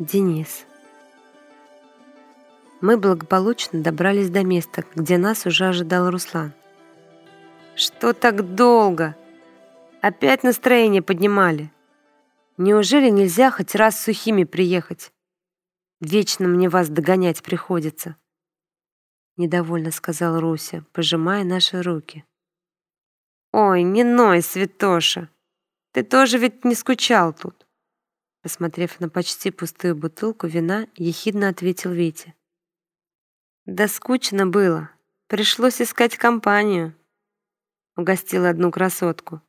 Денис. Мы благополучно добрались до места, где нас уже ожидал Руслан. «Что так долго? Опять настроение поднимали? Неужели нельзя хоть раз сухими приехать? Вечно мне вас догонять приходится», — недовольно сказал Руся, пожимая наши руки. «Ой, не ной, святоша, ты тоже ведь не скучал тут?» Посмотрев на почти пустую бутылку вина, ехидно ответил Витя. «Да скучно было. Пришлось искать компанию». Угостил одну красотку.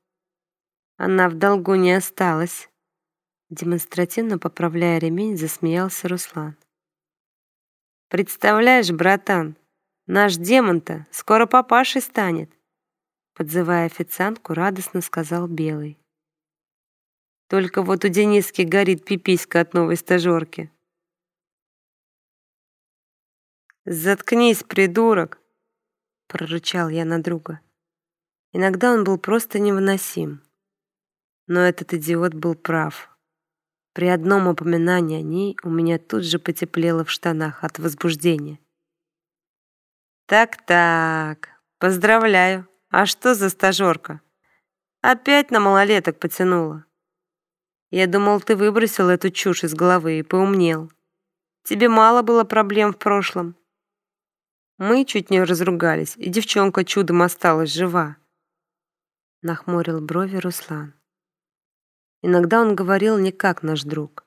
Она в долгу не осталась. Демонстративно поправляя ремень, засмеялся Руслан. «Представляешь, братан, наш демон-то скоро папашей станет», подзывая официантку, радостно сказал Белый. Только вот у Дениски горит пиписька от новой стажерки. «Заткнись, придурок!» — прорычал я на друга. Иногда он был просто невыносим. Но этот идиот был прав. При одном упоминании о ней у меня тут же потеплело в штанах от возбуждения. «Так-так, поздравляю. А что за стажерка? Опять на малолеток потянула?» Я думал, ты выбросил эту чушь из головы и поумнел. Тебе мало было проблем в прошлом. Мы чуть не разругались, и девчонка чудом осталась жива. Нахмурил брови Руслан. Иногда он говорил не как наш друг,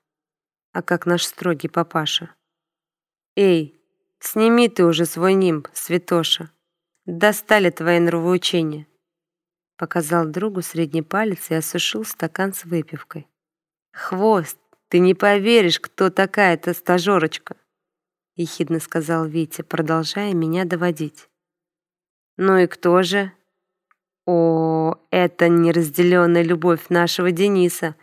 а как наш строгий папаша. «Эй, сними ты уже свой нимб, святоша. Достали твои нравоучения». Показал другу средний палец и осушил стакан с выпивкой. «Хвост, ты не поверишь, кто такая эта стажерочка!» — ехидно сказал Витя, продолжая меня доводить. «Ну и кто же?» «О, это неразделенная любовь нашего Дениса,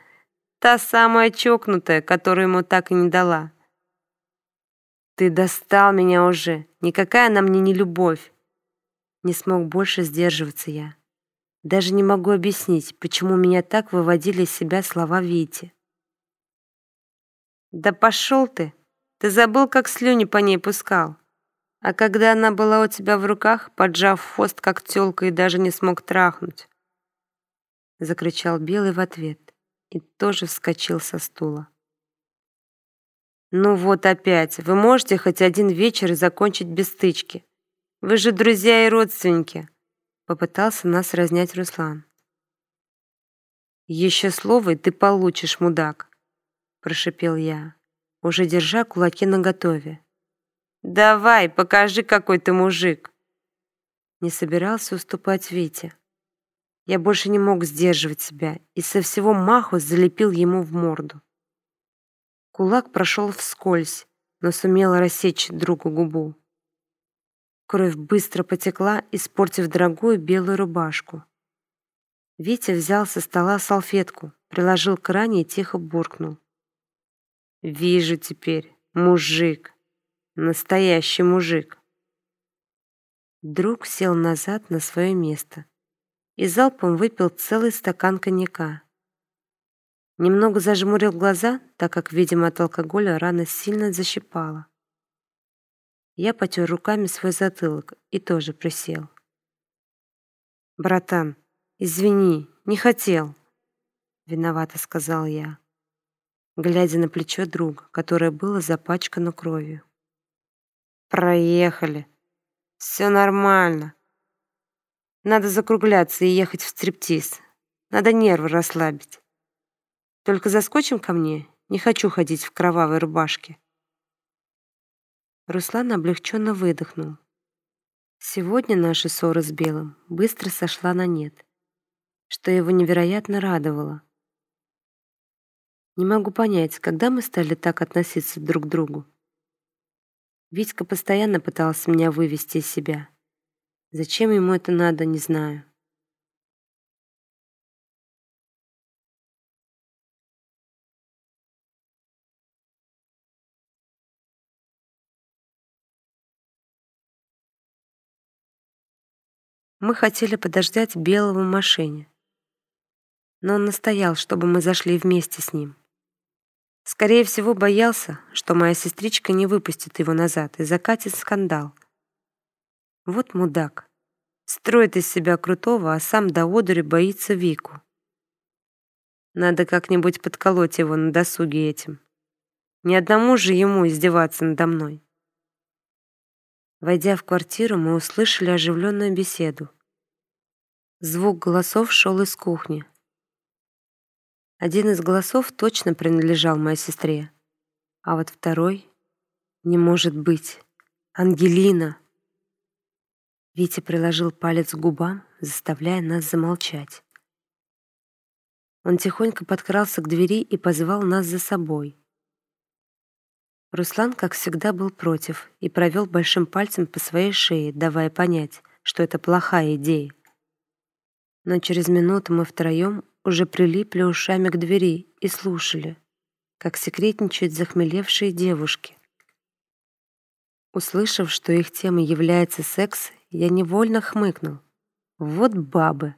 та самая чокнутая, которую ему так и не дала». «Ты достал меня уже, никакая она мне не любовь!» Не смог больше сдерживаться я. Даже не могу объяснить, почему меня так выводили из себя слова Вити. «Да пошел ты! Ты забыл, как слюни по ней пускал. А когда она была у тебя в руках, поджав хвост, как тёлка, и даже не смог трахнуть!» Закричал Белый в ответ и тоже вскочил со стула. «Ну вот опять, вы можете хоть один вечер закончить без стычки? Вы же друзья и родственники!» Попытался нас разнять Руслан. «Еще слово, и ты получишь, мудак!» Прошипел я, уже держа кулаки наготове. «Давай, покажи, какой ты мужик!» Не собирался уступать Вите. Я больше не мог сдерживать себя и со всего маху залепил ему в морду. Кулак прошел вскользь, но сумел рассечь другу губу. Кровь быстро потекла, испортив дорогую белую рубашку. Витя взял со стола салфетку, приложил к ране и тихо буркнул. Вижу теперь. Мужик. Настоящий мужик. Друг сел назад на свое место и залпом выпил целый стакан коньяка. Немного зажмурил глаза, так как, видимо, от алкоголя рана сильно защипала. Я потер руками свой затылок и тоже присел. «Братан, извини, не хотел», — виновато сказал я глядя на плечо друга, которое было запачкано кровью. «Проехали. Все нормально. Надо закругляться и ехать в стриптиз. Надо нервы расслабить. Только заскочим ко мне. Не хочу ходить в кровавой рубашке». Руслан облегченно выдохнул. Сегодня наша ссора с Белым быстро сошла на нет, что его невероятно радовало. Не могу понять, когда мы стали так относиться друг к другу. Витька постоянно пытался меня вывести из себя. Зачем ему это надо, не знаю. Мы хотели подождать Белого в машине, но он настоял, чтобы мы зашли вместе с ним. Скорее всего, боялся, что моя сестричка не выпустит его назад и закатит скандал. Вот мудак. Строит из себя крутого, а сам до одури боится Вику. Надо как-нибудь подколоть его на досуге этим. Ни одному же ему издеваться надо мной. Войдя в квартиру, мы услышали оживленную беседу. Звук голосов шел из кухни. Один из голосов точно принадлежал моей сестре, а вот второй не может быть. Ангелина. Витя приложил палец к губам, заставляя нас замолчать. Он тихонько подкрался к двери и позвал нас за собой. Руслан, как всегда, был против и провел большим пальцем по своей шее, давая понять, что это плохая идея. Но через минуту мы втроем уже прилипли ушами к двери и слушали, как секретничают захмелевшие девушки. Услышав, что их темой является секс, я невольно хмыкнул. Вот бабы.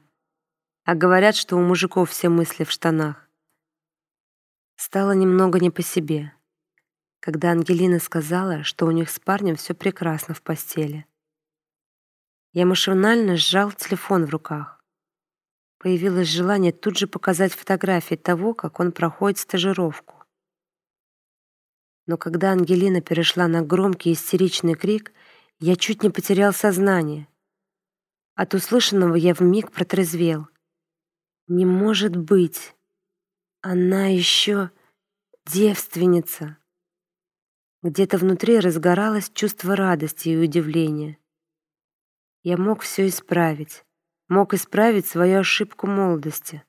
А говорят, что у мужиков все мысли в штанах. Стало немного не по себе когда Ангелина сказала, что у них с парнем все прекрасно в постели. Я машинально сжал телефон в руках. Появилось желание тут же показать фотографии того, как он проходит стажировку. Но когда Ангелина перешла на громкий истеричный крик, я чуть не потерял сознание. От услышанного я вмиг протрезвел. Не может быть. Она еще девственница. Где-то внутри разгоралось чувство радости и удивления. Я мог все исправить, мог исправить свою ошибку молодости.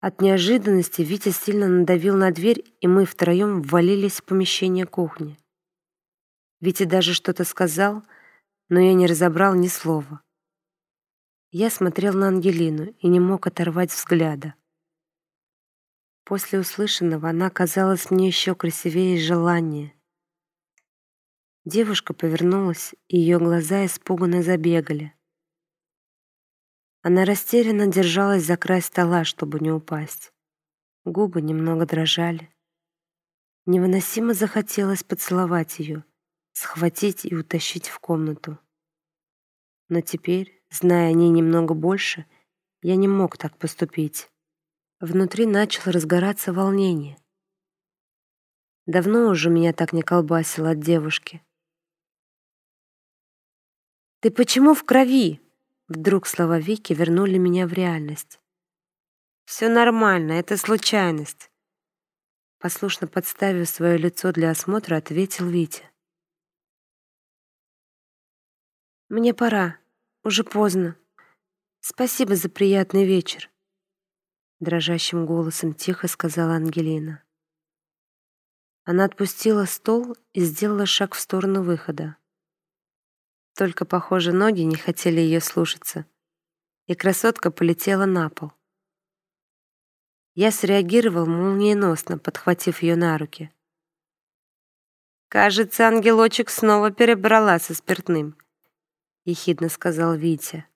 От неожиданности Витя сильно надавил на дверь, и мы втроем ввалились в помещение кухни. Витя даже что-то сказал, но я не разобрал ни слова. Я смотрел на Ангелину и не мог оторвать взгляда. После услышанного она казалась мне еще красивее желания. Девушка повернулась, и ее глаза испуганно забегали. Она растерянно держалась за край стола, чтобы не упасть. Губы немного дрожали. Невыносимо захотелось поцеловать ее, схватить и утащить в комнату. Но теперь, зная о ней немного больше, я не мог так поступить. Внутри начало разгораться волнение. Давно уже меня так не колбасило от девушки. «Ты почему в крови?» Вдруг слова Вики вернули меня в реальность. «Все нормально, это случайность». Послушно подставив свое лицо для осмотра, ответил Витя. «Мне пора. Уже поздно. Спасибо за приятный вечер дрожащим голосом тихо сказала Ангелина. Она отпустила стол и сделала шаг в сторону выхода. Только, похоже, ноги не хотели ее слушаться, и красотка полетела на пол. Я среагировал молниеносно, подхватив ее на руки. «Кажется, ангелочек снова перебрала со спиртным», — ехидно сказал Витя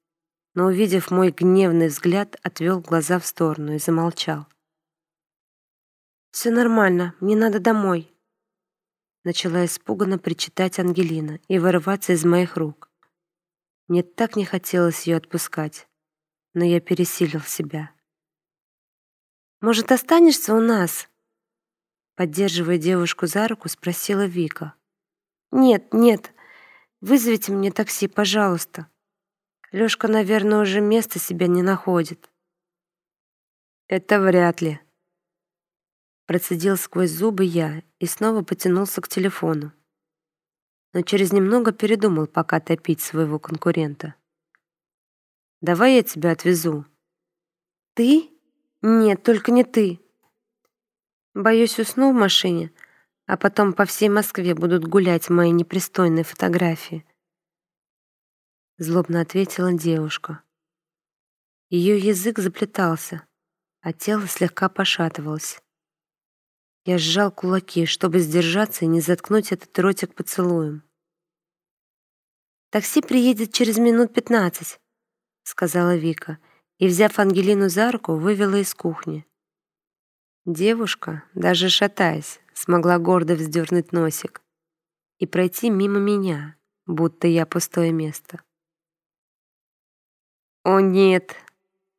но, увидев мой гневный взгляд, отвел глаза в сторону и замолчал. «Все нормально, мне надо домой», начала испуганно причитать Ангелина и вырываться из моих рук. Мне так не хотелось ее отпускать, но я пересилил себя. «Может, останешься у нас?» Поддерживая девушку за руку, спросила Вика. «Нет, нет, вызовите мне такси, пожалуйста», Лёшка, наверное, уже места себя не находит. Это вряд ли. Процедил сквозь зубы я и снова потянулся к телефону. Но через немного передумал пока топить своего конкурента. «Давай я тебя отвезу». «Ты? Нет, только не ты». Боюсь, усну в машине, а потом по всей Москве будут гулять мои непристойные фотографии злобно ответила девушка. Ее язык заплетался, а тело слегка пошатывалось. Я сжал кулаки, чтобы сдержаться и не заткнуть этот ротик поцелуем. «Такси приедет через минут пятнадцать», — сказала Вика, и, взяв Ангелину за руку, вывела из кухни. Девушка, даже шатаясь, смогла гордо вздернуть носик и пройти мимо меня, будто я пустое место. «О нет,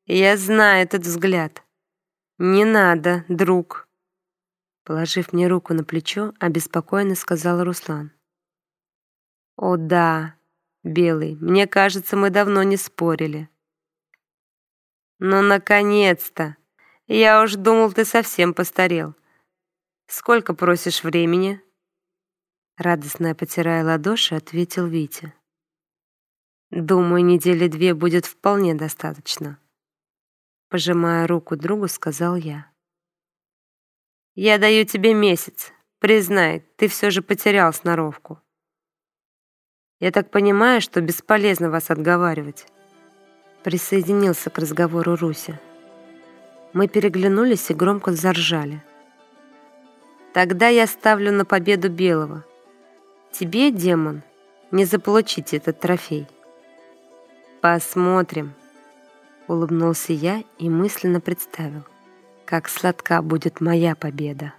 я знаю этот взгляд. Не надо, друг!» Положив мне руку на плечо, обеспокоенно сказал Руслан. «О да, Белый, мне кажется, мы давно не спорили». «Ну, наконец-то! Я уж думал, ты совсем постарел. Сколько просишь времени?» Радостно потирая ладоши, ответил Витя. «Думаю, недели две будет вполне достаточно». Пожимая руку другу, сказал я. «Я даю тебе месяц. Признай, ты все же потерял сноровку». «Я так понимаю, что бесполезно вас отговаривать». Присоединился к разговору Руся. Мы переглянулись и громко заржали. «Тогда я ставлю на победу Белого. Тебе, демон, не заполучить этот трофей». «Посмотрим», — улыбнулся я и мысленно представил, как сладка будет моя победа.